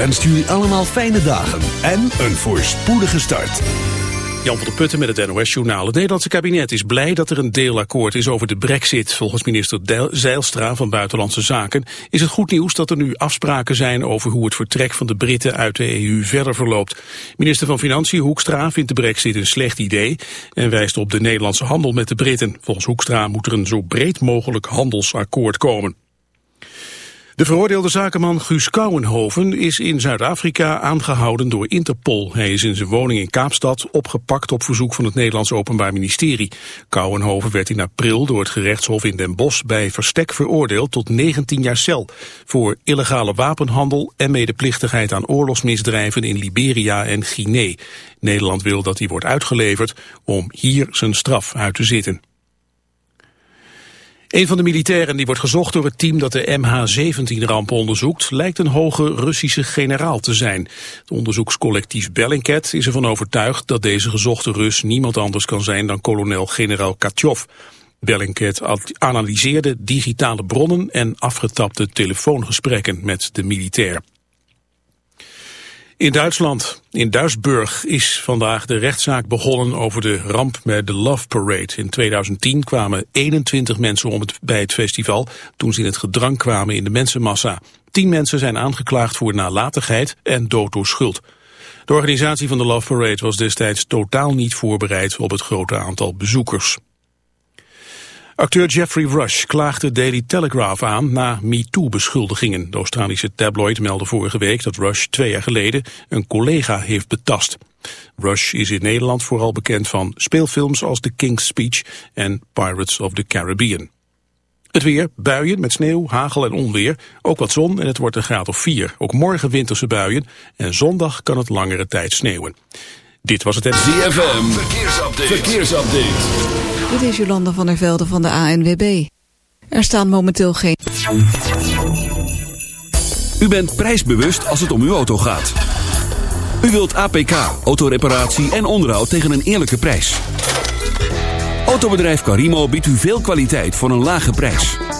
Wenst jullie allemaal fijne dagen en een voorspoedige start. Jan van der Putten met het NOS-journaal. Het Nederlandse kabinet is blij dat er een deelakkoord is over de brexit. Volgens minister Zeilstra van Buitenlandse Zaken is het goed nieuws dat er nu afspraken zijn over hoe het vertrek van de Britten uit de EU verder verloopt. Minister van Financiën Hoekstra vindt de brexit een slecht idee en wijst op de Nederlandse handel met de Britten. Volgens Hoekstra moet er een zo breed mogelijk handelsakkoord komen. De veroordeelde zakenman Guus Kouwenhoven is in Zuid-Afrika aangehouden door Interpol. Hij is in zijn woning in Kaapstad opgepakt op verzoek van het Nederlands Openbaar Ministerie. Kouwenhoven werd in april door het gerechtshof in Den Bosch bij verstek veroordeeld tot 19 jaar cel. Voor illegale wapenhandel en medeplichtigheid aan oorlogsmisdrijven in Liberia en Guinea. Nederland wil dat hij wordt uitgeleverd om hier zijn straf uit te zitten. Een van de militairen die wordt gezocht door het team dat de MH17-ramp onderzoekt, lijkt een hoge Russische generaal te zijn. Het onderzoekscollectief Bellingcat is ervan overtuigd dat deze gezochte Rus niemand anders kan zijn dan kolonel-generaal Katjov. Bellingcat analyseerde digitale bronnen en afgetapte telefoongesprekken met de militair. In Duitsland, in Duisburg, is vandaag de rechtszaak begonnen over de ramp met de Love Parade. In 2010 kwamen 21 mensen om het, bij het festival toen ze in het gedrang kwamen in de mensenmassa. Tien mensen zijn aangeklaagd voor nalatigheid en dood door schuld. De organisatie van de Love Parade was destijds totaal niet voorbereid op het grote aantal bezoekers. Acteur Jeffrey Rush klaagde Daily Telegraph aan na MeToo-beschuldigingen. De Australische tabloid meldde vorige week dat Rush twee jaar geleden een collega heeft betast. Rush is in Nederland vooral bekend van speelfilms als The King's Speech en Pirates of the Caribbean. Het weer, buien met sneeuw, hagel en onweer. Ook wat zon en het wordt een graad of 4. Ook morgen winterse buien en zondag kan het langere tijd sneeuwen. Dit was het... ZFM, verkeersupdate. verkeersupdate. Dit is Jolanda van der Velde van de ANWB. Er staan momenteel geen... U bent prijsbewust als het om uw auto gaat. U wilt APK, autoreparatie en onderhoud tegen een eerlijke prijs. Autobedrijf Carimo biedt u veel kwaliteit voor een lage prijs.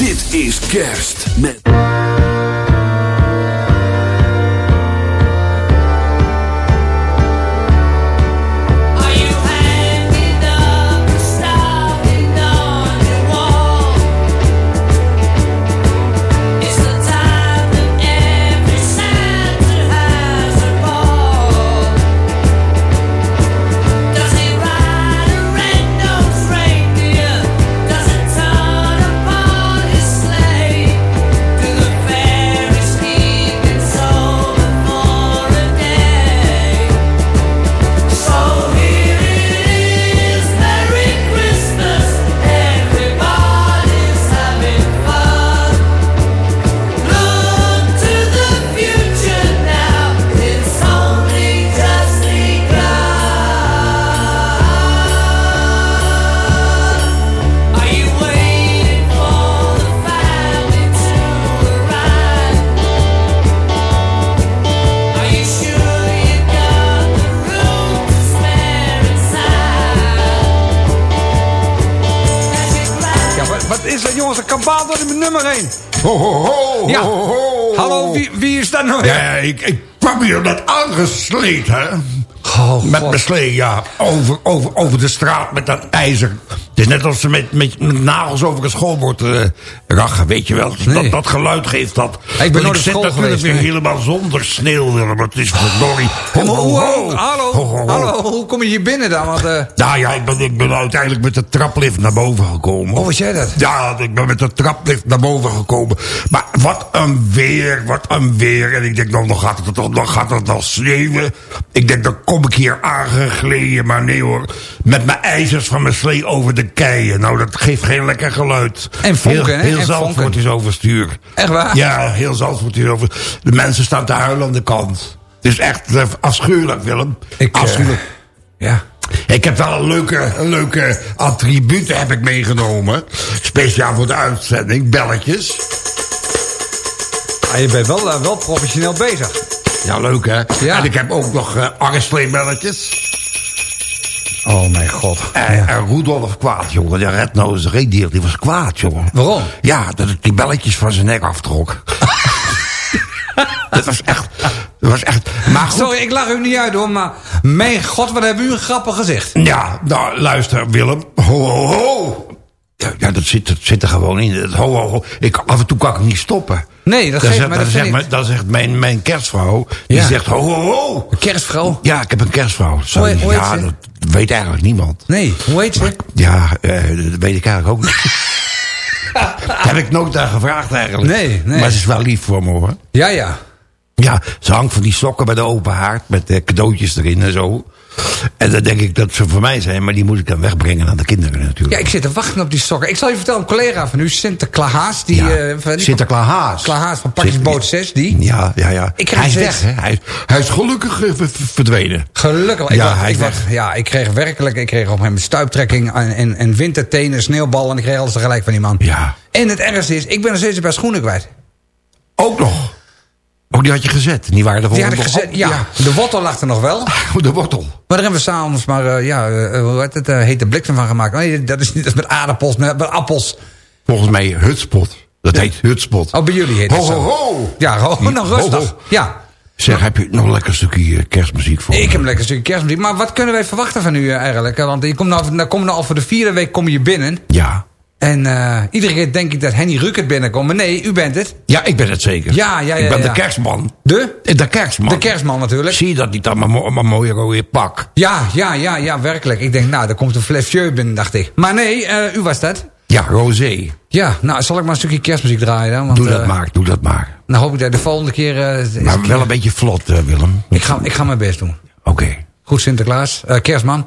Dit is kerst met... Mijn nummer 1. Ho, ho, ho, Ja. ho, ho. Hallo, wie, wie is dat nou? Ja, ik, ik kwam hier net aangesleten, hè. Oh, Met mijn slee, ja. Over, over, over de straat met dat ijzer. Is net als ze met, met, met nagels over het schoolbord eh rachen, weet je wel. Nee. Dat, dat geluid geeft dat. ben Want nooit op zit natuurlijk geweest, weer nee. helemaal zonder sneeuw, Willem. Het is verdorie. Ho, ho, Hoe- ho. hoe- hallo, hallo, hoe kom je hier binnen dan? Want, Nou ja, ik ben, ik ben uiteindelijk met de traplift naar boven gekomen. oh, was jij dat? Ja, ik ben met de traplift naar boven gekomen. Maar wat een weer, wat een weer. En ik denk, nou, dan gaat het, dan gaat het nog sneeuwen. Ik denk, dan kom ik hier aangegleden. Maar nee hoor, met mijn ijzers van mijn slee over de keien. Nou, dat geeft geen lekker geluid. En vonken, heel, hè? Heel En Zandvoort vonken. is overstuur. Echt waar? Ja, heel Zandvoort is over. De mensen staan te huilen aan de kant. Het is echt eh, afschuwelijk, Willem. Ik, eh, afschuwelijk. Ja. Ik heb wel een leuke, een leuke attributen heb ik meegenomen. Speciaal voor de uitzending. Belletjes. Ah, je bent wel, eh, wel professioneel bezig. Ja, leuk hè? Ja. En ik heb ook nog uh, Oh mijn god. En, en Rudolf kwaad, jongen. Die red eens redier, die was kwaad, jongen. Waarom? Ja, dat ik die belletjes van zijn nek aftrok. dat was echt... Dat was echt... Maar goed, Sorry, ik lach u niet uit hoor, maar mijn god, wat hebben u een grappig gezicht. Ja, nou, luister, Willem. Ho, ho, ho. Ja, ja dat, zit, dat zit er gewoon in. Dat Ho, ho, ho. Ik, af en toe kan ik niet stoppen. Nee, dat Dan geeft dat zegt, mijn- zegt mijn, mijn kerstvrouw, die Ja. zegt ho, ho, ho. Kerstvrou? Ja, ik heb een kerstvrouw. Zo, Hoe heet- hoe heet ja, dat weet eigenlijk niemand. Nee, hoe heet ze? Ja, eh, dat weet ik eigenlijk ook niet. Daar heb ik nooit aan gevraagd eigenlijk. Nee, nee. Maar ze is wel lief voor me hoor. Ja, ja. Ja, ze hangt van die sokken bij de open haard met eh, cadeautjes erin en zo. En dan denk ik dat ze voor mij zijn, maar die moet ik dan wegbrengen aan de kinderen natuurlijk. Ja, ik zit te wachten op die sokken. Ik zal je vertellen, een collega van u, Sinterklaas, die... Ja, eh, van- Sinterklaas. Klaas van Pakjesboot 6, die... Ja, ja, ja. Ik hij is weg, hè? Hij hij is gelukkig eh, verdwenen. Gelukkig. Ik Ja, was- hij ik is was- weg. ja, ik kreeg werkelijk... Ik kreeg op hem stuiptrekking en, en, en wintertenen, sneeuwballen... en ik kreeg alles tegelijk van die man. Ja. En het ergste is, ik ben nog steeds een paar schoenen kwijt. Ook nog. Ook die had je gezet. Die waren er Die had ik gezet, ja. De wortel lag er nog wel. Oh, De wortel. Maar daar hebben we s'avonds maar, eh, ja, eh, hoe heet het, eh, hete bliksem van gemaakt. Nee, dat is niet, dat is met aardappels, met, met appels. Volgens mij hutspot. Dat heet hutspot. Oh, bij jullie heet het Ho, zo. ho, ho. Ja, ho, Ho, rustig. ho. Ja. Zeg, heb je nog een lekker stukje eh, kerstmuziek voor Ik heb een lekker stukje kerstmuziek. Maar wat kunnen wij verwachten van u eh, eigenlijk? Eh, Want je komt nou, nou kom je nou al voor de vierde week kom je binnen. Ja. En eh, iedere keer denk ik dat Henny Rukert binnenkomt. Maar nee, u bent het. Ja, ik ben het zeker. Ja, ja, ja, Ik ben ja. de kerstman. De? De kerstman. De kerstman natuurlijk. Zie je dat niet aan mijn, mo- mijn mooie rode pak? Ja, ja, ja, ja, werkelijk. Ik denk, nou, daar komt een fles jeu binnen, dacht ik. Maar nee, eh, u was dat. Ja, rosé. Ja, nou, zal ik maar een stukje kerstmuziek draaien dan? Want, Doe dat eh, maar, doe dat maar. Dan hoop ik dat de volgende keer... Maar wel een beetje vlot, Willem. ik, ga, ik ga mijn best doen. Oké. Goed, Sinterklaas. Kerstman.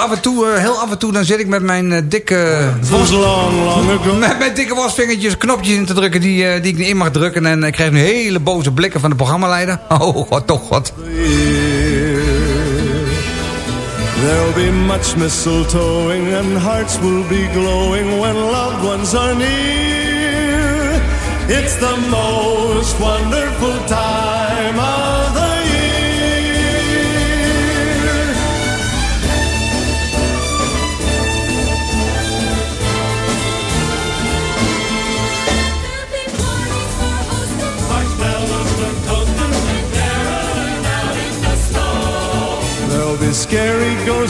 Af en toe, eh, heel af en toe dan zit ik met mijn eh, dikke... Was long ago. Met mijn dikke wasvingertjes knopjes in te drukken die, eh, die ik niet in mag drukken. En ik krijg nu hele boze blikken van de programmaleider. Oh, god, toch, god. There'll be much mistletoeing and hearts will be glowing when loved ones are near. It's the most wonderful time of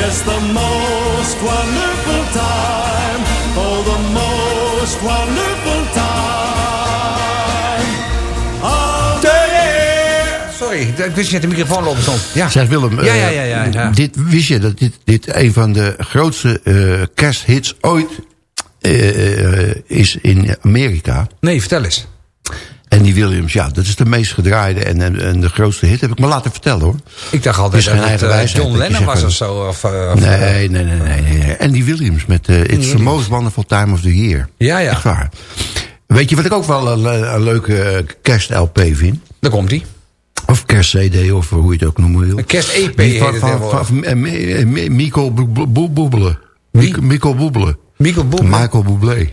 Yes, the most wonderful time. Oh, the most wonderful time of the year. Sorry, ik wist niet dat de microfoon lopen stond. Ja. Zeg Willem, Ja, eh, ja, ja, ja, ja. Dit, wist je dat dit, dit een van de grootste eh, kersthits ooit eh, is in Amerika? Nee, vertel eens. En die Williams, ja, dat is de meest gedraaide en, en, en de grootste hit. Heb ik me laten vertellen hoor. Ik dacht altijd dat het eh, wijsheid, John Lennon was of eh, zo. Of, eh, of, Nee, nee, nee, nee, nee. En die Williams met eh, It's the most wonderful time of the year. Ja, ja. Echt waar. Weet je wat ik ook wel een, le- een leuke eh, kerst-LP vind? Daar komt hij. Of kerst-CD, of hoe je het ook noemen wil. Een kerst-EP Die van, van, van, eh, Mi- eh, Mi- Mico Bo- Bo- Bo- Boebele. Wie? Mico- Mico Boebele. Michael Boek. Michael Bublé.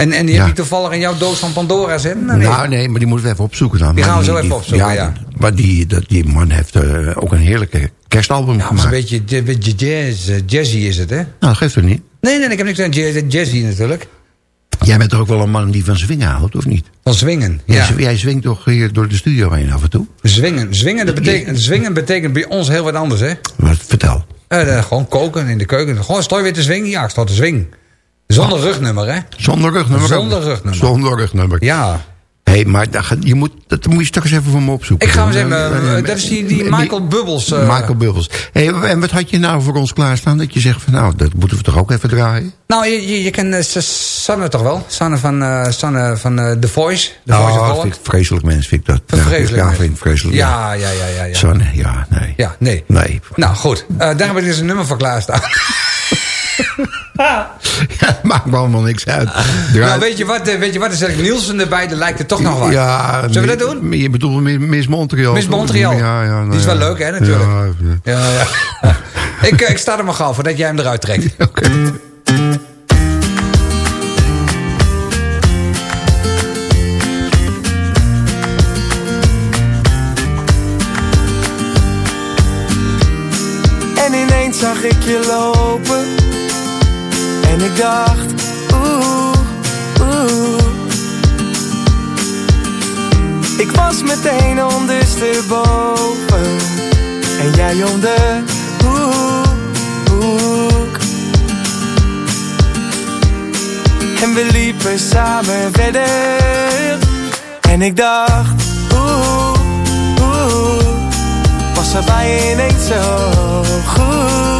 En, en die heb je toevallig in jouw doos van Pandora zitten? Nee. Nou, nee, maar die moeten we even opzoeken dan. Die gaan we zo even opzoeken, ja. Maar die, die man heeft eh, ook een heerlijke kerstalbum Ja, gemaakt. een beetje, een beetje jazz, eh, jazzy is het, hè? Nou, dat geeft er niet. Nee, nee, ik heb niks aan jazz- jazzy natuurlijk. Jij bent toch ook wel een man die van zwingen houdt, of niet? Van zwingen, Jij, ja. jij zwingt toch hier door de studio heen af en toe? Zwingen. Zwingen, dat betekent, zwingen betekent bij ons heel wat anders, hè? Wat, vertel. Eh, gewoon koken in de keuken. Gewoon, je weer te zwingen? Ja, ik sta te zwingen. Zonder rugnummer, hè? Zonder rugnummer? Zonder rugnummer. Zonder rugnummer. Ja. Hé, hey, maar dat, je moet, dat moet je straks even voor me opzoeken. Ik ga hem eens Eh, even... eh, eh, dat is die, die Michael Bubbles. Michael Bubbles. Hey, en wat had je nou voor ons klaarstaan? Dat je zegt van nou, dat moeten we toch ook even draaien? Nou, je, je, je kent eh, Sanne toch wel? Sanne van, eh, Sanne van The Voice. The Voice of Oh, vind ik vreselijk mens, vind ik dat. Vreselijk Ja, vind ik vreselijk. Ja, ja, ja, ja. ja. Sanne, ja, nee. Ja, nee. Nee. Nou, goed. Daar heb ik dus een nummer voor klaarstaan. Ja, maakt me allemaal niks uit. Draai- nou, weet je wat? eh, Weet je wat? Dan zet ik Nielsen erbij. Dan lijkt het toch nog wat. Ja, Zullen we dat doen? Je bedoelt Mi- Miss Montreal. Miss? Montreal. Ja, ja, nou Die is wel ja. leuk, hè, natuurlijk. Ja, ja. Ja, ja. ik, eh, ik sta er maar gauw voor dat jij hem eruit trekt. Oké. En ineens zag ik je lopen En ik dacht Oeh, oeh. Ik was meteen ondersteboven. En jij om de hoek, En we liepen samen verder. En ik dacht Oeh, oeh. Was er bij ineens zo goed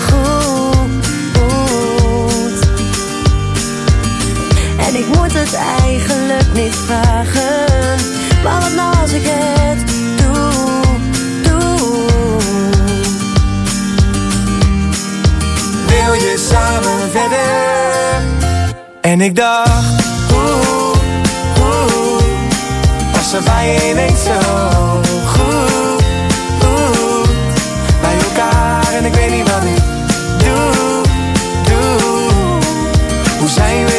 Ik moet het eigenlijk niet vragen. Maar wat nou als ik het doe, doe? Wil je samen verder? En ik dacht Oeh, oeh Was er bij ineens zo goed? Oeh, Bij elkaar en ik weet niet wat ik doe, doe. Hoe zijn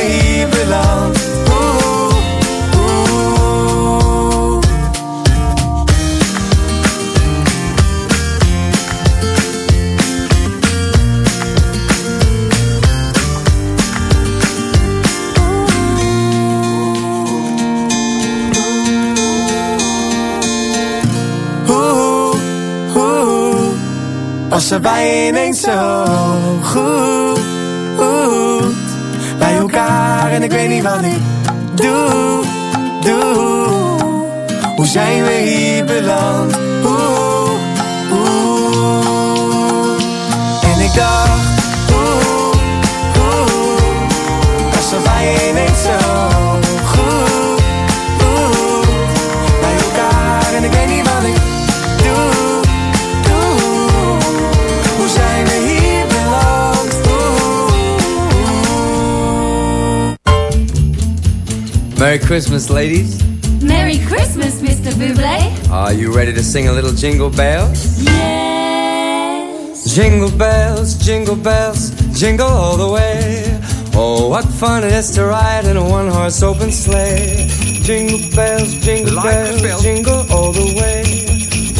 Passen wij ineens zo goed bij elkaar en ik weet niet wat ik doe, doe. Hoe zijn we hier beland? Oeh, oeh. En ik dacht, oeh, oeh. Passen wij ineens zo Merry Christmas, ladies. Merry Christmas, Mr. Buble. Are you ready to sing a little jingle bells? Yes. Jingle bells, jingle bells, jingle all the way. Oh, what fun it is to ride in a one horse open sleigh. Jingle bells, jingle bells, jingle all the way.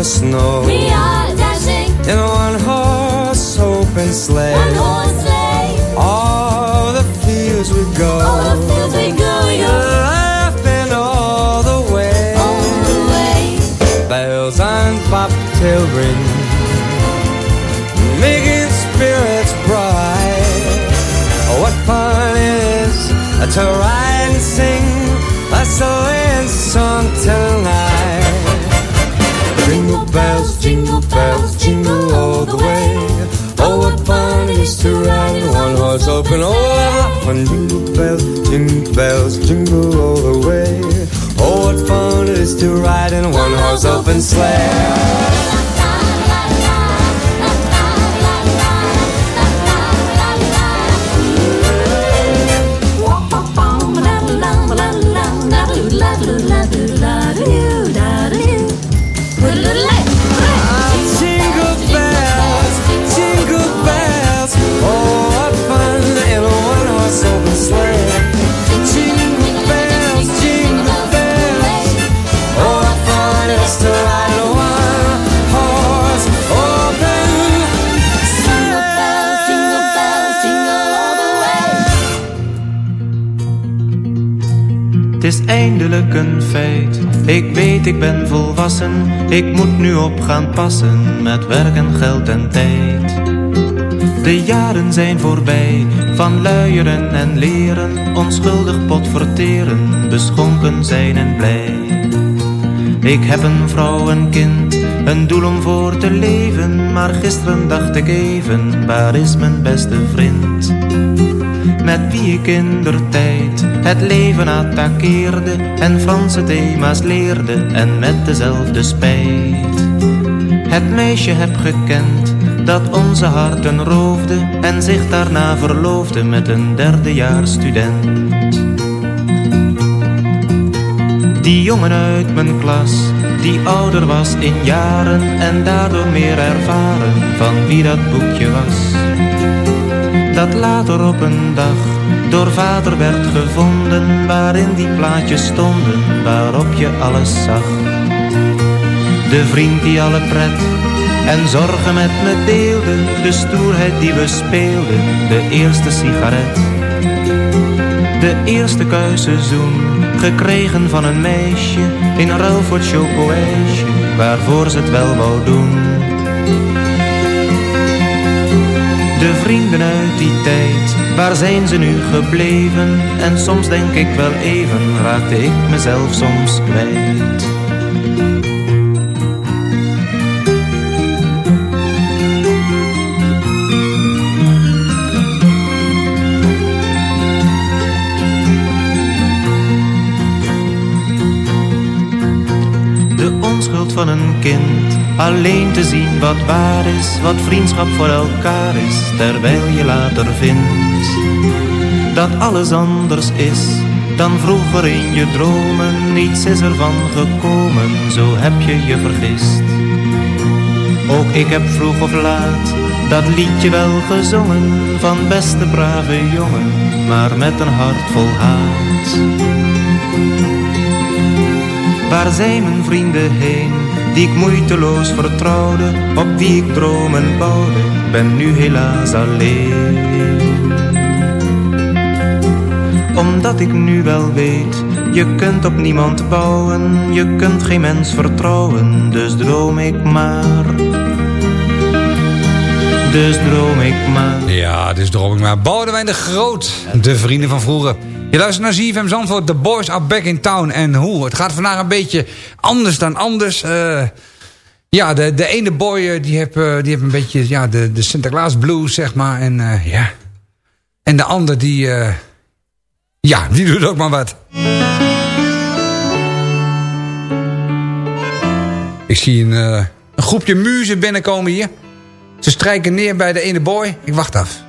the snow We are dashing in a one horse open sleigh. one horse sleigh. All the fields we go. All the fields we go, we go Laughing all the way. all the way. Bells on bobtail ring. Making spirits bright. What fun it is to ride and sing bells, jingle bells, jingle all the way. Oh, what fun it is to ride in one horse open. Oh, what fun! Jingle bells, jingle bells, jingle all the way. Oh, what fun it is to ride in one horse open sleigh. Ik weet, ik ben volwassen. Ik moet nu op gaan passen met werk en geld en tijd. De jaren zijn voorbij van luieren en leren. Onschuldig pot verteren, beschonken zijn en blij. Ik heb een vrouw, een kind, een doel om voor te leven. Maar gisteren dacht ik even, waar is mijn beste vriend? Met wie ik in het leven attaqueerde En Franse thema's leerde en met dezelfde spijt. Het meisje heb gekend dat onze harten roofde En zich daarna verloofde met een derdejaars student. Die jongen uit mijn klas, die ouder was in jaren En daardoor meer ervaren van wie dat boekje was dat later op een dag door vader werd gevonden, waarin die plaatjes stonden, waarop je alles zag. De vriend die alle pret en zorgen met me deelde, de stoerheid die we speelden, de eerste sigaret. De eerste kuisseizoen, gekregen van een meisje, in ruil voor waarvoor ze het wel wou doen. De vrienden uit die tijd, waar zijn ze nu gebleven? En soms denk ik wel even, raakte ik mezelf soms kwijt. De onschuld van een kind, alleen te zien wat waar is, wat vriendschap voor elkaar is, terwijl je later vindt dat alles anders is dan vroeger in je dromen. Niets is ervan gekomen, zo heb je je vergist. Ook ik heb vroeg of laat dat liedje wel gezongen van beste brave jongen, maar met een hart vol haat. Waar zijn mijn vrienden heen, die ik moeiteloos vertrouwde, op wie ik dromen bouwde, ben nu helaas alleen. Omdat ik nu wel weet, je kunt op niemand bouwen, je kunt geen mens vertrouwen, dus droom ik maar. Dus droom ik maar. Ja, dus droom ik maar. Boudewijn de Groot, de vrienden van vroeger. Je luistert naar ZFM Zandvoort, The Boys Are Back in Town. En hoe, het gaat vandaag een beetje anders dan anders. Eh, ja, de, de ene boy eh, die heeft, eh, die heeft een beetje ja, de, de Sinterklaas blues, zeg maar. En ja. En de ander die... ja, die doet ook maar wat. Ik zie een, een groepje muzen binnenkomen hier. Ze strijken neer bij de ene boy. Ik wacht af.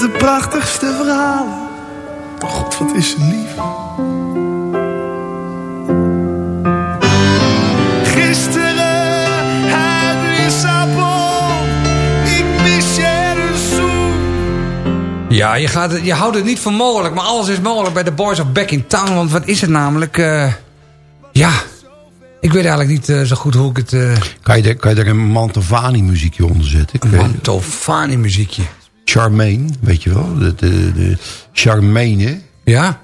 Met de prachtigste verhalen. Oh God, wat is ze lief. Gisteren uit Lissabon. Ik mis je een zoen. Ja, je, gaat het, je houdt het niet voor mogelijk, maar alles is mogelijk bij de Boys of Back in Town. Want wat is het namelijk? eh, ja, ik weet eigenlijk niet eh, zo goed hoe ik het... eh Kan je, er, kan je er een Mantovani muziekje onder zetten? een Mantovani muziekje. Charmaine, weet je wel? De, de, de Charmaine. Ja?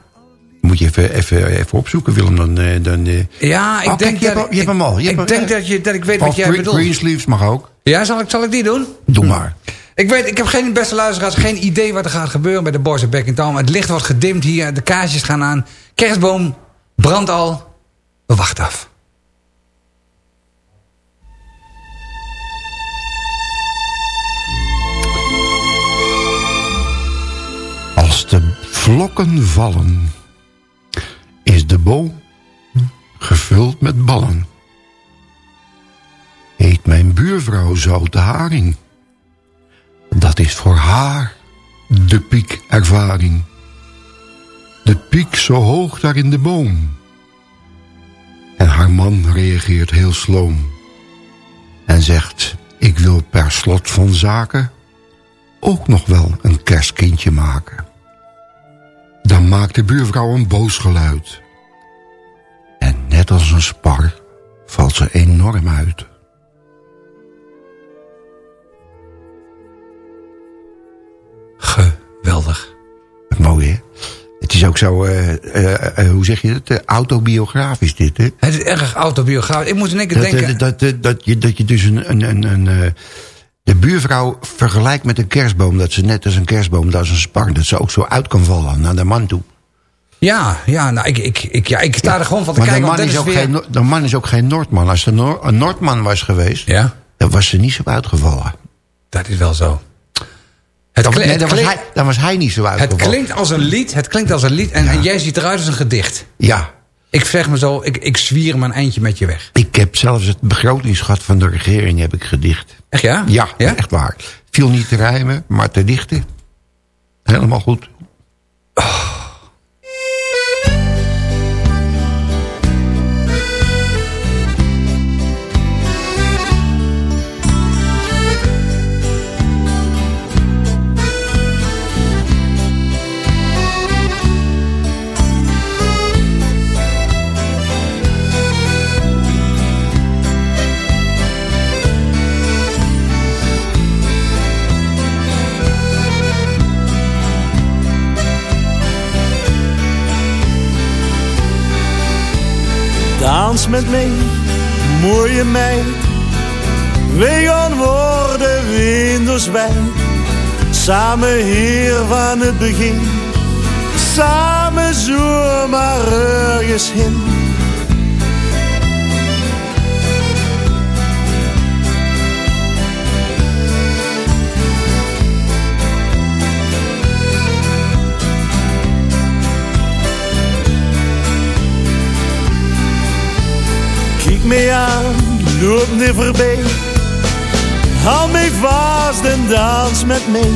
Moet je even, even, even opzoeken, Willem. Dan, eh, dan, eh. Ja, ik Oh, denk kijk, je dat... hebt, je hebt hem al. Je ik hem- denk dat, je, dat ik weet wat jij Green- bedoelt. Greensleeves mag ook. Ja, zal ik, zal ik die doen? Doe maar. Ik weet, ik heb geen beste luisteraars, geen idee wat er gaat gebeuren bij de Boys of Back in Town. Het licht wordt gedimd hier, de kaarsjes gaan aan. Kerstboom brandt al. We wachten af. Vlokken vallen, is de boom gevuld met ballen. Eet mijn buurvrouw zoute haring. Dat is voor haar de piekervaring. De piek zo hoog daar in de boom. En haar man reageert heel sloom. En zegt, ik wil per slot van zaken ook nog wel een kerstkindje maken. Dan maakt de buurvrouw een boos geluid. En net als een spar valt ze enorm uit. Geweldig. Mooi, hè? Het is ook zo, eh, eh, eh, hoe zeg je het, autobiografisch dit, hè? Het is erg autobiografisch. Ik moet in één keer Dat, denken... dat, dat, dat, je, dat je dus een... een, een, een de buurvrouw vergelijkt met een kerstboom... dat ze net als een kerstboom, dat is een spar... dat ze ook zo uit kan vallen naar de man toe. Ja, ja, nou, ik, ik, ik, ja, ik sta er gewoon van te Maar de kijken. man, want is ook weer- geen, de man is ook geen Noordman. Als er Noor- een Noordman was geweest... Ja? dan was ze niet zo uitgevallen. Dat is wel zo. Het, Dan, kli- nee, het dan, was hij, dan was hij niet zo het uitgevallen. klinkt als een lied, het klinkt als een lied en, en jij ziet eruit als een gedicht. Ja. Ik zeg me zo, ik, ik zwier me een eindje met je weg. Ik heb zelfs het begrotingsgat van de regering heb ik gedicht. Echt ja? Ja, echt waar. Viel niet te rijmen, maar te dichten. Helemaal goed. Dans met mij, mooie meid. Wij gaan worden winderswijd. Samen hier van het begin. Samen zomaar ergens heen. Mij aan, loop niet voorbij. Hou mij vast en dans met mij.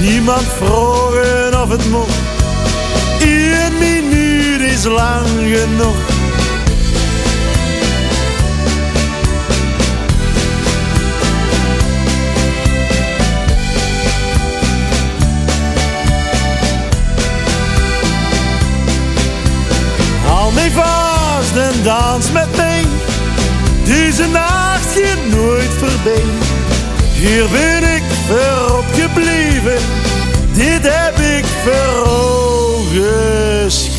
Niemand vragen of het moet. Een minuut is lang genoeg. Hou mij vast en dans met mij. Deze nacht gaat nooit voorbij. Hier ben ik voor opgebleven. Dit heb ik voor geschreven.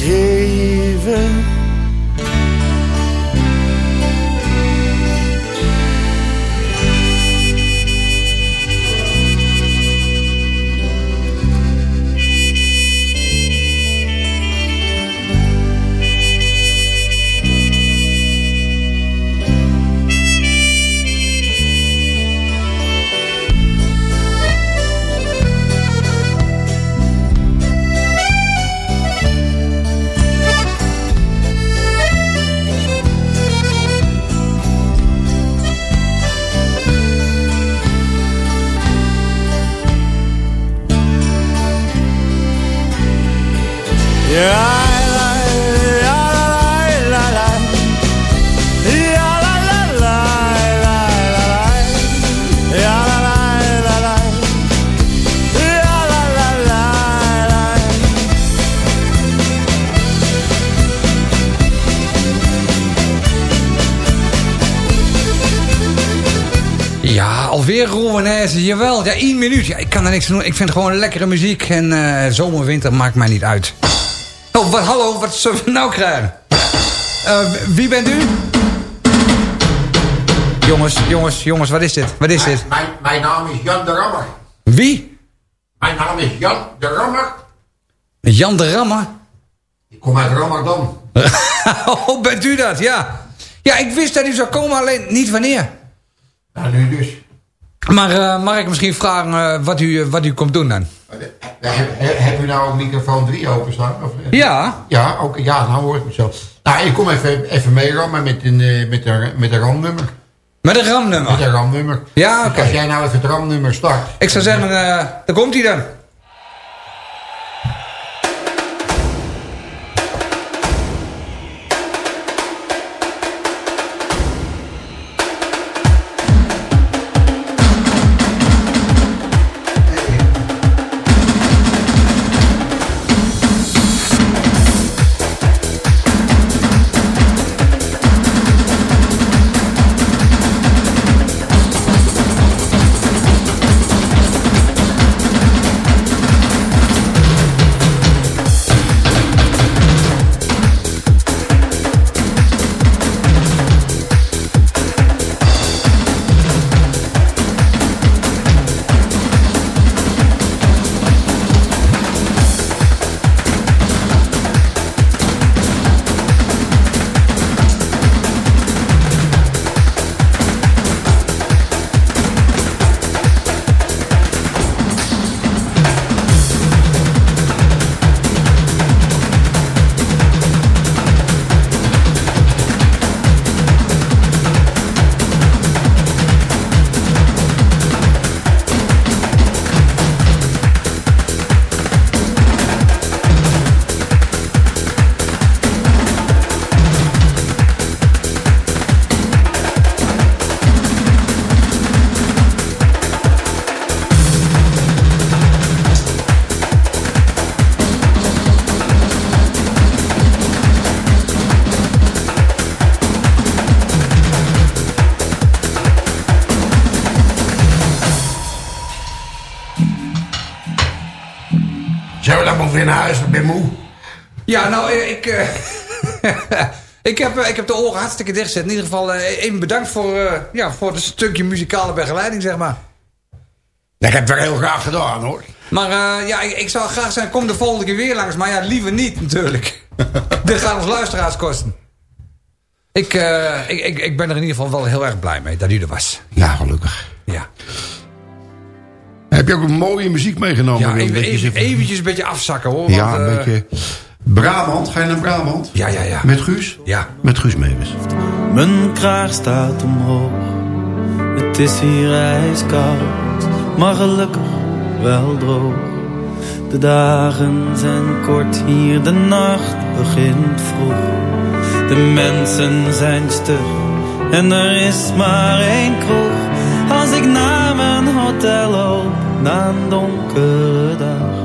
Minuut. Ja, ik kan er niks aan doen. Ik vind gewoon lekkere muziek. En eh zomer, winter maakt mij niet uit. Oh, wat, hallo, wat zullen we nou krijgen? Eh, wie bent u? Jongens, jongens, jongens, wat is dit? Wat is dit? Mijn, mijn naam is Jan de Rammer. Wie? Mijn naam is Jan de Rammer. Jan de Rammer? Ik kom uit Rammerdam. oh, bent u dat? Ja. Ja, ik wist dat u zou komen, alleen niet wanneer. Nou, nu dus. Maar eh, mag ik misschien vragen eh, wat, u, eh, wat u komt doen dan? Heb, u nou microfoon 3 openstaan? Of, Ja. Ja, oké, ja, nou hoort het zo. Nou, ik kom even, even mee rammen met een, met een, met een ramnummer. Met een ramnummer? Met een ramnummer. Ja, Dus oké. Als jij nou even het ramnummer start. Ik zou zeggen, daar komt hij dan. Ja, nou, eh, ik... eh, ik, heb, eh, ik heb de oren hartstikke dicht gezet. In ieder geval even bedankt voor, eh, ja, voor het stukje muzikale begeleiding, zeg maar. Ik heb het wel heel graag gedaan, hoor. Maar ja, ik, ik zou graag zijn, kom de volgende keer weer langs. Maar ja, liever niet natuurlijk. Dit gaat ons luisteraars kosten. Ik, ik, ik, ik ben er in ieder geval wel heel erg blij mee dat u er was. Ja, gelukkig. Ja. Heb je ook een mooie muziek meegenomen? Ja, even, eventjes een beetje afzakken hoor. Ja, want, een eh, beetje... Brabant, ga je naar Brabant? Ja, ja, ja. Met Guus? Ja. Met Guus Meeuwis. Mijn kraag staat omhoog. Het is hier ijskoud, maar gelukkig wel droog. De dagen zijn kort hier, de nacht begint vroeg. De mensen zijn stug en er is maar één kroeg. Als ik naar mijn hotel loop, na een donkere dag.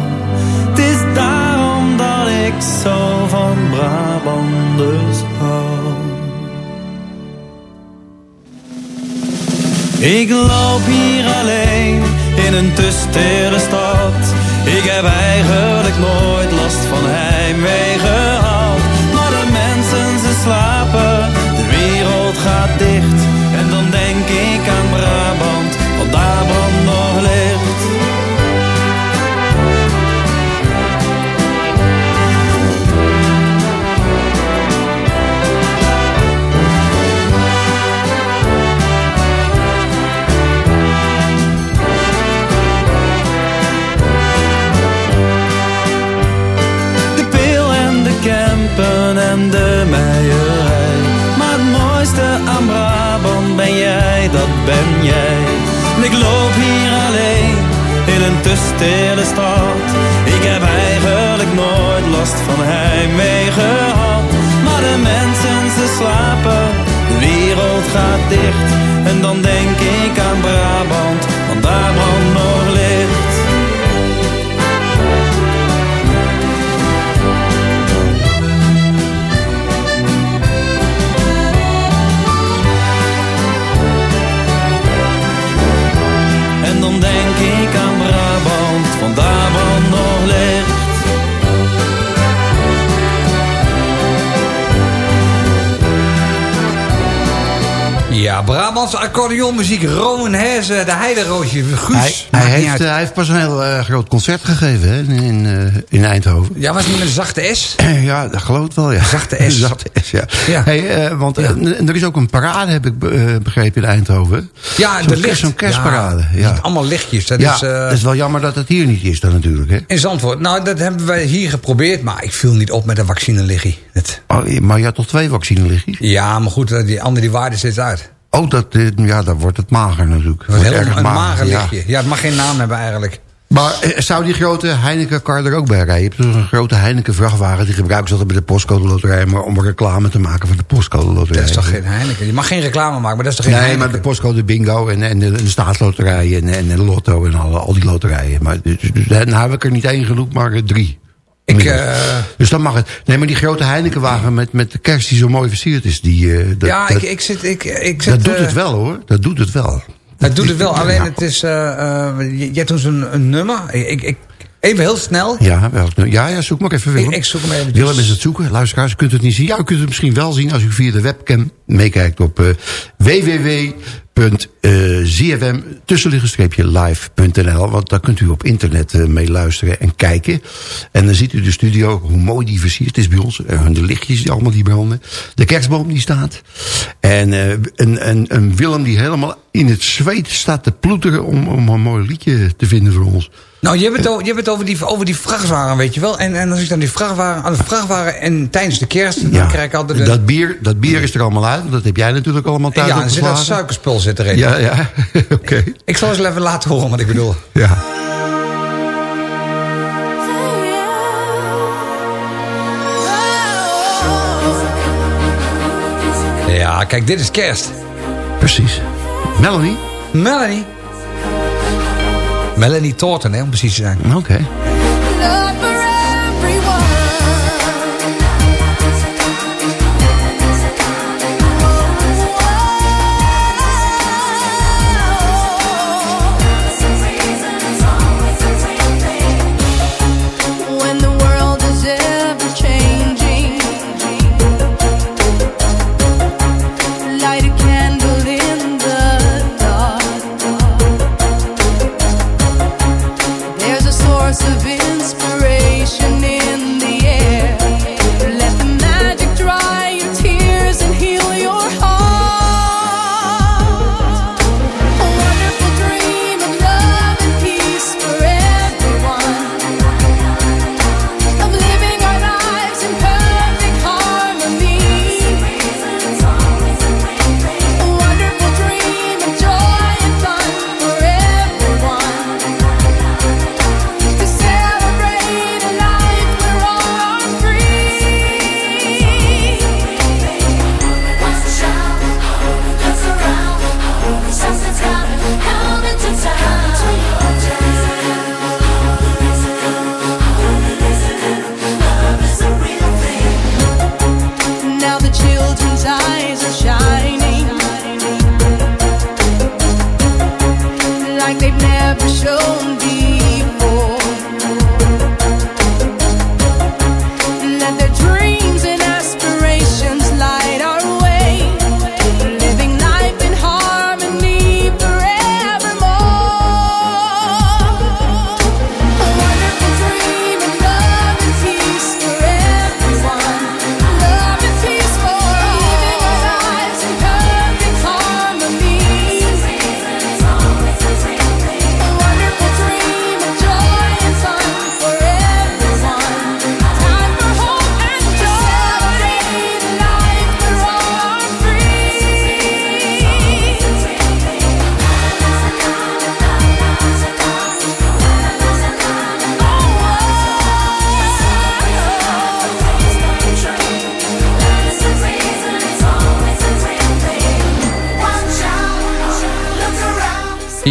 Ik zo van Brabanders hou. Ik loop hier alleen in een te stad. Ik heb eigenlijk nooit last van heimwee gehad. Maar de mensen ze slapen, de wereld gaat dicht. Aan Brabant ben jij, dat ben jij. Ik loop hier alleen in een te stille stad. Ik heb eigenlijk nooit last van heimwee gehad. Maar de mensen, ze slapen, de wereld gaat dicht. En dan denk Ja, Brabantse accordeonmuziek, Roman Herzen, de Heideroosje, Guus. Hij, hij heeft, eh, hij heeft pas een heel eh, groot concert gegeven hè, in, eh, in Eindhoven. Ja, was het met een zachte S? Ja, dat geloof ik wel, ja. Zachte S. Zachte S, ja. Ja. Hey, eh, want eh, er is ook een parade, heb ik be- eh, begrepen, in Eindhoven. Ja, de licht. Zo'n kerstparade, Ja, allemaal lichtjes. Dat ja, is, eh, dat is wel jammer dat het hier niet is dan natuurlijk, hè. in Zandvoort. Nou, dat hebben wij hier geprobeerd, maar ik viel niet op met een vaccineliggie. Het- Oh, maar je had toch twee vaccinelichtjes? Ja, maar goed, eh, die andere die waarde steeds uit. Oh, dat, ja, dan wordt het mager natuurlijk. Het heel erg een mager, lichtje. Ja. het mag geen naam hebben eigenlijk. Maar eh, zou die grote Heineken-kar er ook bij rijden? Je hebt dus een grote Heineken-vrachtwagen... die gebruiken ze altijd bij de postcode loterij... maar om reclame te maken voor de postcode loterij. Dat is toch geen Heineken? Je mag geen reclame maken, maar dat is toch geen Nee, Heineken? maar de postcode bingo en, en, de, de staatsloterij en, en de lotto en alle, al die loterijen. Maar, dus, dus, nou heb ik er niet één genoeg, maar eh, drie. Ik, eh, Dus dan mag het. Nee, maar die grote Heinekenwagen met, met de kerst die zo mooi versierd is... Die, eh, dat, ja, dat, ik, ik zit... Ik, ik zit dat doet eh, het wel hoor, dat doet het wel. Het doet het wel, alleen Ja. het is... eh, je, je hebt dus een, een nummer. Ik, ik, even heel snel. Ja, ja, ja, zoek maar even Willem. Ik, ik zoek hem even. Willem is het zoeken. Luisteraars, u kunt het niet zien. Ja, u kunt het misschien wel zien als u via de webcam meekijkt op eh www.zfm-live.nl. Want daar kunt u op internet eh, mee luisteren en kijken. En dan ziet u de studio, hoe mooi die versierd is bij ons. Eh, de lichtjes die allemaal die branden. De kerstboom die staat. En eh, een, een, een Willem die helemaal in het zweet staat te ploeteren... om, om een mooi liedje te vinden voor ons. Nou, je hebt het, over, je hebt het over, die, over die vrachtwagen, weet je wel. En, en als ik dan die vrachtwagen aan de vrachtwagen en tijdens de kerst... dan krijg ik altijd... een- Dat bier, dat bier is er allemaal uit. Want Dat heb jij natuurlijk allemaal thuis ja, er zit dat opgeslagen. suikerspul zit erin. Ja, ja. Oké. Ik zal eens even laten horen wat ik bedoel. Ja. Ja, kijk, dit is kerst. Precies. Melanie? Melanie. Melanie Thornton, hè, om precies te zijn. Oké.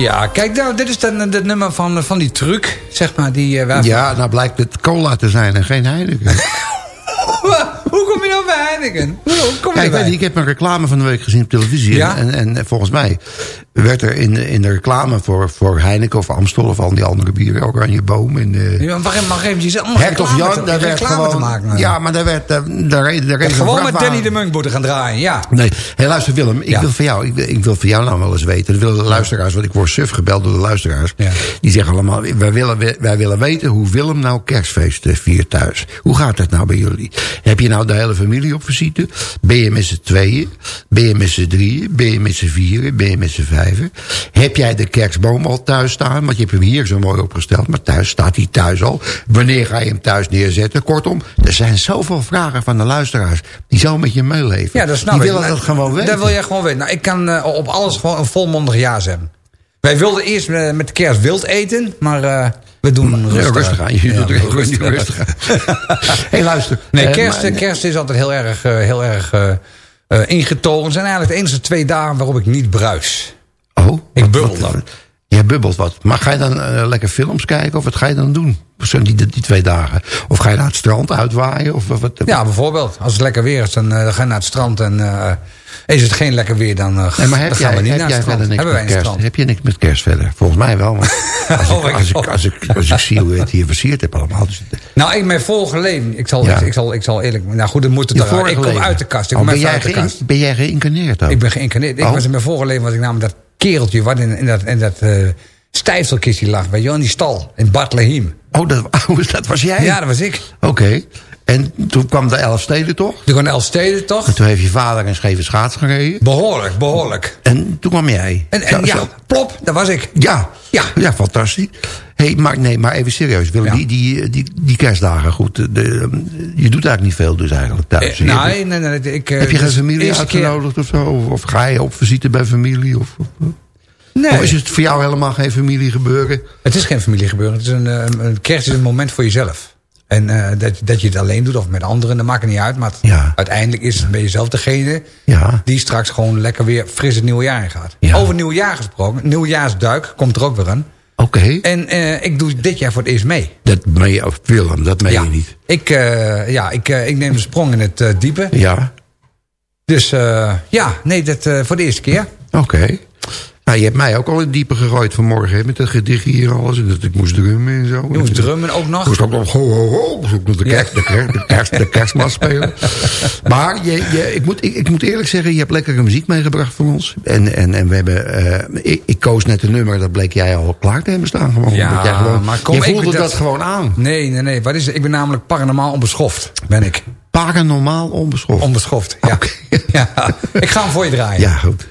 Ja, kijk, nou, dit is dan het nummer van, van die truc, zeg maar. Die, eh, Ja, nou blijkt het cola te zijn en geen Heineken. Hoe nou bij Heineken? Hoe kom je Ja, ik, heb een reclame van de week gezien op televisie. Ja? En, en volgens mij werd er in, de- in de reclame voor, voor Heineken of Amstel... of al die andere bieren, Oranje Boom... In de, Ja, maar mag, eventjes Hertog reclame, Jan, te, daar werd gewoon... te maken. Ja, maar daar werd... Daar, daar, En gewoon met. Danny de Munk moeten gaan draaien, ja. Nee, hey, luister Willem, ik, Ja. wil van jou, ik, ik wil van jou nou wel eens weten. Dat willen de luisteraars, want ik word suf gebeld door de luisteraars. Die zeggen allemaal, wij willen, wij willen weten hoe Willem nou kerstfeest viert thuis. Hoe gaat dat nou bij jullie? Heb je nou de hele familie op visite? Ben je met z'n tweeën? Ben je met z'n drieën? Ben je met z'n vieren? Ben je met z'n vijven? Heb jij de kerstboom al thuis staan? Want je hebt hem hier zo mooi opgesteld, maar thuis staat hij thuis al. Wanneer ga je hem thuis neerzetten? Kortom, er zijn zoveel vragen van de luisteraars die zo met je meeleven. Ja, dat snap die ik. willen Nou, dat gewoon weten. Dat wil jij gewoon weten. Nou, ik kan eh, op alles gewoon een volmondig ja zeggen. Wij wilden eerst eh, met de kerst wild eten, maar eh, we doen Ja, rustig, rustig aan. Je Ja, doet rustig, aan. hey, luister. Nee, Eh, kerst, maar- kerst is altijd heel erg, heel erg eh, ingetogen. Het zijn eigenlijk de enige twee dagen waarop ik niet bruis. Oh, Ik bubbel dan. Jij bubbelt wat. Maar ga je dan lekker films kijken? Of wat ga je dan doen? Zo die, die twee dagen. Of ga je naar het strand uitwaaien? Of wat? Ja, bijvoorbeeld. Als het lekker weer is, dan, dan ga je naar het strand. En is het geen lekker weer, dan, eh, Nee, maar heb dan jij, gaan we niet heb naar jij verder niks Hebben met kerst? Heb je niks met kerst verder? Volgens mij wel. Als, ik, zie hoe je het hier versierd hebt allemaal. Dus, Nou, in mijn vorige leven, ik zal, Ja. ik, zal, ik zal eerlijk... Nou goed, dat moet het eruit. Ik kom leven. uit de kast. Ik Oh, kom ben, jij uit de kast. ben jij geïncarneerd dan? Ik ben geïncarneerd. Ik Oh. was in mijn vorige leven was ik namelijk dat kereltje... wat in, in dat, in dat eh stijfselkistje lag. Weet je wel, in die stal. In Bethlehem. Oh, dat, oh, dat was jij? Ja, dat was ik. Oké. En toen kwam de Elfsteden toch? Toen kwam Elfsteden toch? En toen heeft je vader een scheve schaats gereden. Behoorlijk, behoorlijk. En toen kwam jij. En, en ja, plop, dat was ik. Ja, Ja. ja fantastisch. Hey, maar, nee, maar even serieus. Willem, Ja. die, die, die, die kerstdagen, goed. De, de, je doet eigenlijk niet veel dus eigenlijk thuis. Eh, nee, nee, nee. Ik, eh, heb je geen dus familie keer- uitgenodigd of zo? Of, of ga je op visite bij familie? Of, of, Nee. of is het voor jou helemaal geen familie gebeuren? Het is geen familiegebeuren. Het is een, eh, een kerst is een moment voor jezelf. En eh, dat, dat je het alleen doet of met anderen, dat maakt het niet uit. Maar Ja. uiteindelijk is, ben je zelf degene Ja. die straks gewoon lekker weer fris het nieuwe jaar in gaat. Ja. Over nieuwjaar gesproken. Nieuwjaarsduik komt er ook weer aan. Oké. En eh, ik doe dit jaar voor het eerst mee. Dat meen je, of Willem, dat meen je niet. Ik, eh, ja, ik, ik neem een sprong in het diepe. Ja, Dus ja, nee, dat voor de eerste keer. oké. Nou, je hebt mij ook al in diepe gegooid vanmorgen, hè, met dat gedicht hier en alles. En dat ik moest drummen en zo. Je moest drummen ook nog. Ik moest ook nog ho, ho, ho. Moest ook nog de, kerst, de, kerst, de, kerst, de kerstmas spelen. Maar je, je, ik, moet, ik, ik moet eerlijk zeggen, je hebt lekkere muziek meegebracht voor ons. En, en, en we hebben, eh, ik, ik koos net een nummer, dat bleek jij al klaar te hebben staan. Gewoon, Ja, Omdat jij gewoon, maar kom, je voelde dat, dat- gewoon aan. Nee, nee, nee. Wat is het? Ik ben namelijk paranormaal onbeschoft. Ben ik. Paranormaal onbeschoft. Onbeschoft, ja. Ja. Ik ga hem voor je draaien. Ja, goed.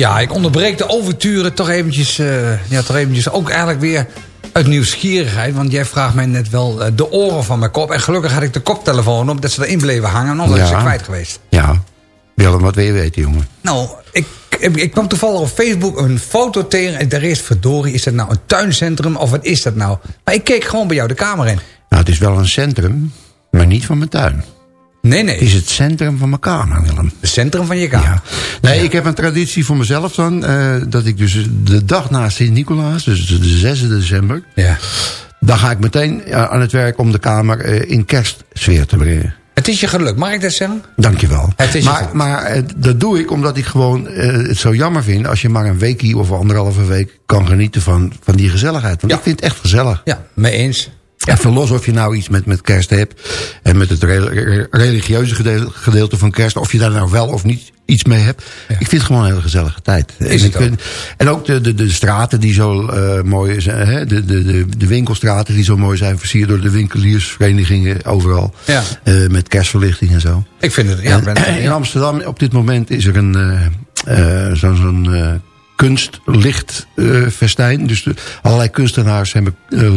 Ja, ik onderbreek de overturen toch eventjes, eh, ja, toch eventjes ook eigenlijk weer uit nieuwsgierigheid. Want jij vraagt mij net wel eh, de oren van mijn kop. En gelukkig had ik de koptelefoon op, dat ze erin bleven hangen. Anders ik Ja. ze kwijt geweest. Ja. Willem, wat wil je weten, jongen? Nou, ik, ik, ik kwam toevallig op Facebook een foto tegen. En daar is verdorie, is dat nou een tuincentrum of wat is dat nou? Maar ik keek gewoon bij jou de kamer in. Nou, het is wel een centrum, maar niet van mijn tuin. Nee, nee. Het is het centrum van mijn kamer, Willem. Het centrum van je kamer? Nee, ik heb een traditie voor mezelf dan. eh, dat ik dus de dag na Sint-Nicolaas, dus de 6 december... Ja. dan ga ik meteen eh, aan het werk om de kamer eh, in kerstsfeer te brengen. Het is je geluk, mag ik dat zeggen? Dankjewel. Het is je maar geluk. maar dat doe ik omdat ik gewoon het zo jammer vind... als je maar een weekje of anderhalve week kan genieten van, van die gezelligheid. Want ik vind het echt gezellig. Ja, mee eens. Even los of je nou iets met, met kerst hebt... en met het re- re- religieuze gedeelte, gedeelte van kerst... of je daar nou wel of niet iets mee hebt. Ik vind het gewoon een hele gezellige tijd. Is en, het ik vind- en ook de, de, de straten die zo eh, mooi zijn... Hè? De, de, de, de winkelstraten die zo mooi zijn... versierd door de winkeliersverenigingen overal. Ja. Eh, met kerstverlichting en zo. Ik vind het, ja. En ben- in Amsterdam op dit moment is er een eh, eh, zo'n eh, kunstlichtfestijn. dus de, allerlei kunstenaars hebben eh, eh,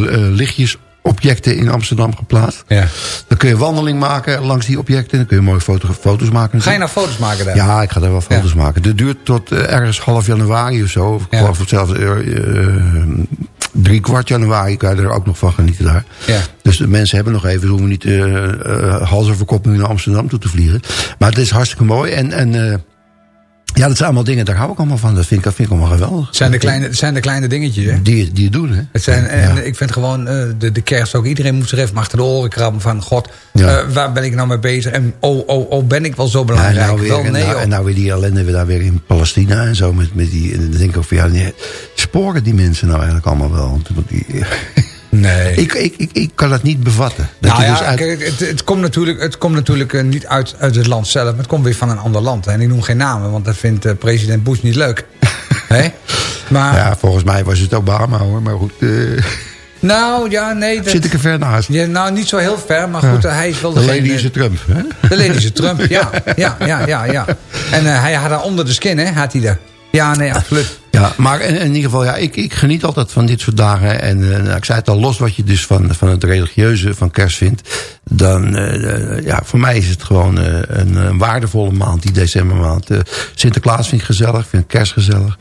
lichtjesobjecten in Amsterdam geplaatst. Ja. Dan kun je wandeling maken langs die objecten. Dan kun je mooie foto foto's maken. Ga je nou foto's maken daar? Ja, ik ga daar wel foto's maken. Dat duurt tot eh, ergens half januari of zo. Of ik geloof het zelfs eh, drie kwart januari kan je er ook nog van genieten daar. Ja. Dus de mensen hebben nog even, ze hoeven niet hals over kop nu naar Amsterdam toe te vliegen. Maar het is hartstikke mooi. En, en eh, ja, dat zijn allemaal dingen, daar hou ik allemaal van. Dat vind ik, dat vind ik allemaal geweldig. Het zijn de kleine, zijn de kleine dingetjes, hè? Die, die het doen, hè? Het zijn, en Ja. ik vind gewoon, eh, de, de kerst ook, iedereen moet zich even achter de oren krabben van... God, Ja. eh, waar ben ik nou mee bezig? En oh, oh, oh, ben ik wel zo Ja, en, belangrijk? nou weer, wel, en, nee, nou, en nou weer die ellende weer daar weer in Palestina en zo. Met, met die, en dan denk ik ook van ja, nee, sporen die mensen nou eigenlijk allemaal wel? Want die, nee. ik, ik, ik, ik kan dat niet bevatten. Dat Nou je ja, dus uit- kijk, het, het komt natuurlijk, het komt natuurlijk eh, niet uit, uit het land zelf. maar Het komt weer van een ander land. hè. En ik noem geen namen, want dat vindt eh, president Bush niet leuk. Hè? Maar, ja, volgens mij was het Obama hoor, maar goed. eh, nou ja, nee. Dat, zit ik er ver naast. ja, nou, niet zo heel ver, maar goed, Ja. hij is wel De degene- lady is Trump, hè? De lady is Trump, ja. Ja, ja, ja, ja. En hij had haar onder de skin, hè, had hij daar. Ja, nee, absoluut. Ja, maar in, in ieder geval, ja, ik, ik geniet altijd van dit soort dagen. En eh, nou, ik zei het al, los wat je dus van, van het religieuze van kerst vindt. Dan, eh, eh, ja, voor mij is het gewoon een, een waardevolle maand, die decembermaand. Sinterklaas vind ik gezellig, ik vind kerst gezellig.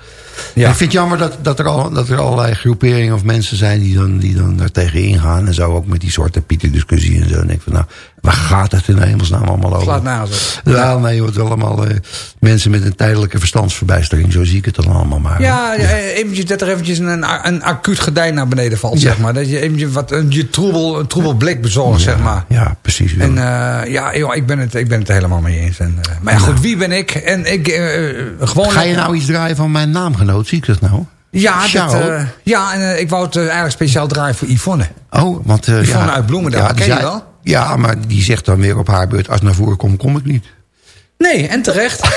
Ja. En Ik vind het jammer dat, dat, er al, dat er allerlei groeperingen of mensen zijn die dan, die dan daar tegen ingaan. En zo ook met die soorte Pieter discussie en zo. En ik denk van, nou, waar gaat het in de hemelsnaam allemaal over? Slaat naast. Ja, nee, is allemaal eh, mensen met een tijdelijke verstandsverbijstering. Zo zie ik het dan allemaal maar. Ja, ja, eventjes, dat er eventjes een, een acuut gordijn naar beneden valt, Ja. zeg maar. Dat je eventjes wat, een, je troebel, een troebel blik bezorgt, zeg maar. Ja, precies. En eh, ja, joh, ik, ben het, ik ben het er helemaal mee eens. En, eh, maar ja, goed, wie ben ik? En ik, gewoon... Ga je nou iets draaien van mijn naamgenoot? Zie ik dat nou? Ja, dat, eh, ja en eh, ik wou het eh, eigenlijk speciaal draaien voor Yvonne. Oh, want... eh, Yvonne ja, uit Bloemendaal, die ken je zei- wel? Ja, maar die zegt dan weer op haar beurt... als naar voren komt, kom ik niet. Nee, en terecht.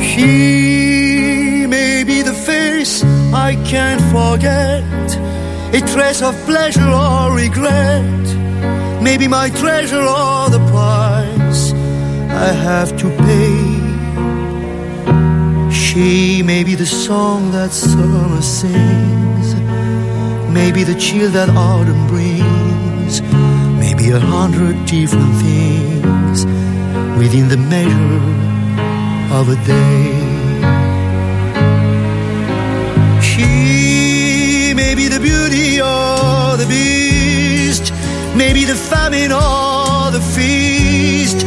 She may be the face I can't forget, a trace of pleasure or regret, maybe my treasure or the price I have to pay. She may be the song that summer sings, maybe the chill that autumn brings, maybe a hundred different things within the measure of a day. She may be the beauty or the beast, maybe the famine or the feast,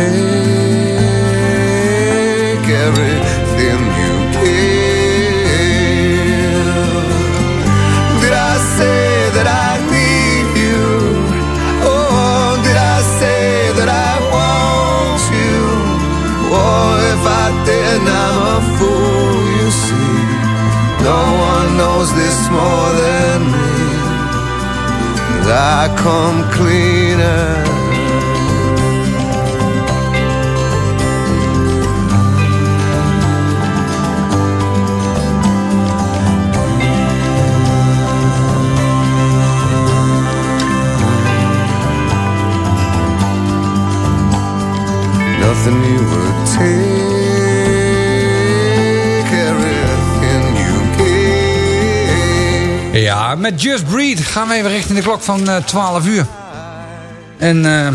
take. Everything you gave. Did I say that I need you? Oh, did I say that I want you? Oh, if I did, I'm a fool, you see. No one knows this more than me. I come met Just Breathe gaan we even richting de klok van eh 12 uur. En eh,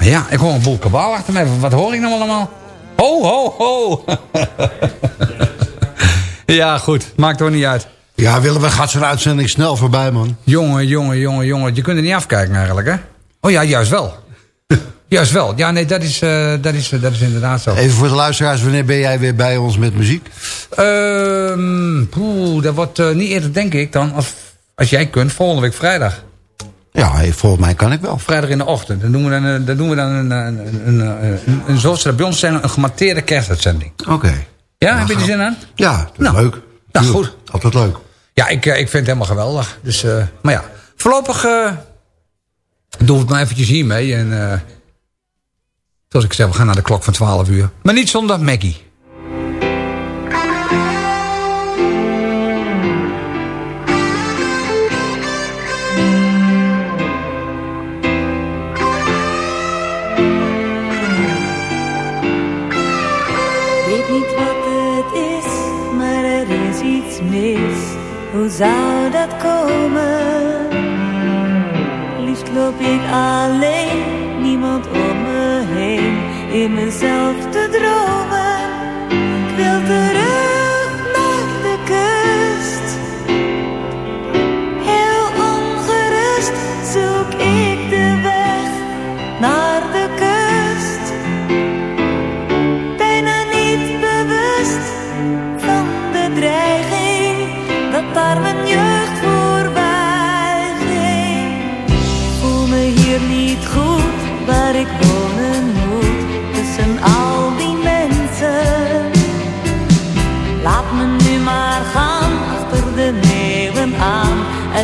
ja, ik hoor een boel kabaal achter mij. Wat hoor ik nou allemaal? Ho, ho, ho. ja, goed. Maakt er niet uit. Ja, Willem, we gaat zo'n uitzending snel voorbij, man. Jongen, jongen, jongen, jongen. Je kunt er niet afkijken eigenlijk, hè? Oh ja, juist wel. juist wel. Ja, nee, dat is, eh, dat is, dat is inderdaad zo. Even voor de luisteraars, wanneer ben jij weer bij ons met muziek? Ehm, poeh, dat wordt eh, niet eerder, denk ik, dan als, als jij kunt, volgende week vrijdag. Ja, volgens mij kan ik wel. Vrijdag in de ochtend. Dan doen we dan, eh, dan, doen we dan een, een, een, een, een, zoals ze dat bij ons zijn, een gematteerde kerstuitzending. Oké. Ja, heb je er zin aan? Ja, dat is Nou, leuk. nou, Tuurlijk. goed. Altijd leuk. Ja, ik, eh, ik vind het helemaal geweldig. Dus, eh, maar ja, voorlopig doen we het maar eventjes hiermee. En zoals ik zeg, we gaan naar de klok van 12 uur. Maar niet zonder Maggie. Zou dat komen? Liefst loop ik alleen, niemand om me heen. In mezelf te dromen.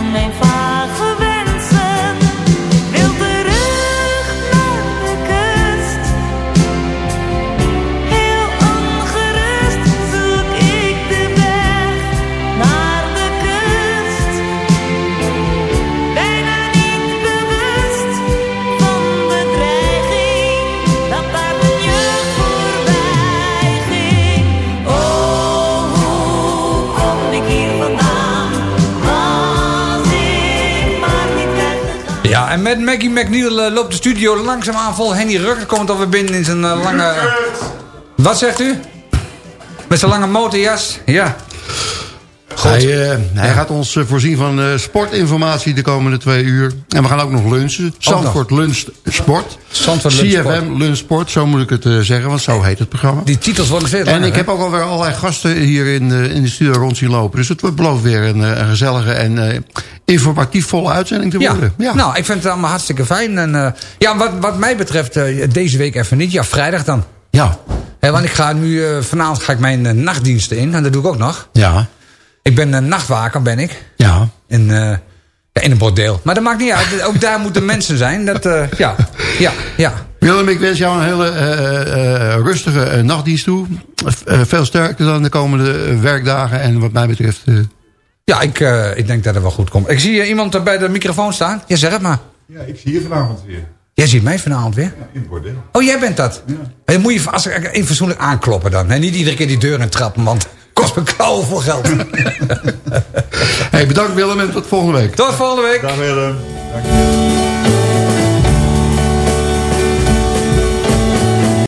En mijn met Maggie McNeil eh, loopt de studio langzaamaan vol. Henny Rukker komt alweer binnen in zijn eh, lange... Wat zegt u? Met zijn lange motorjas? Ja. Hij, eh, hij gaat ons eh, voorzien van eh, sportinformatie de komende twee uur. En we gaan ook nog lunchen. Zandvoort Lunch Sport. Zandvoort Lunch Sport. CFM Lunch Sport, zo moet ik het eh, zeggen, want zo heet het programma. Die titels worden steeds En langer, ik hè? heb ook alweer allerlei gasten hier in, de- in de studio rond zien lopen. Dus het belooft weer een, een gezellige en informatief volle uitzending te Ja. worden. nou, ik vind het allemaal hartstikke fijn. En, ja, wat, wat mij betreft, deze week even niet. Ja, vrijdag dan. Ja. Want ik ga nu, vanavond ga ik mijn nachtdiensten in. En dat doe ik ook nog. Ja. Ik ben een nachtwaker, ben ik. Ja. In, eh, ja, in een bordeel. Maar dat maakt niet uit. Ook daar moeten mensen zijn. Dat, eh, ja, ja, ja. Willem, ik wens jou een hele eh, eh, rustige nachtdienst toe. Veel sterker dan de komende werkdagen. En wat mij betreft... eh, Ja, ik, eh, ik denk dat het wel goed komt. Ik zie iemand er bij de microfoon staan. Ja, zeg het maar. Ja, ik zie je vanavond weer. Jij ziet mij vanavond weer. Ja, in het bordeel. Oh, jij bent dat? Ja. Dan moet je als ik even fatsoenlijk aankloppen dan. En niet iedere keer die deur in trappen, want kost me klauwen veel geld. hey, bedankt Willem en tot volgende week. Tot volgende week. Dag Willem. Dank je.